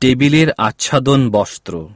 টেবিলের আচ্ছাদন বস্ত্র।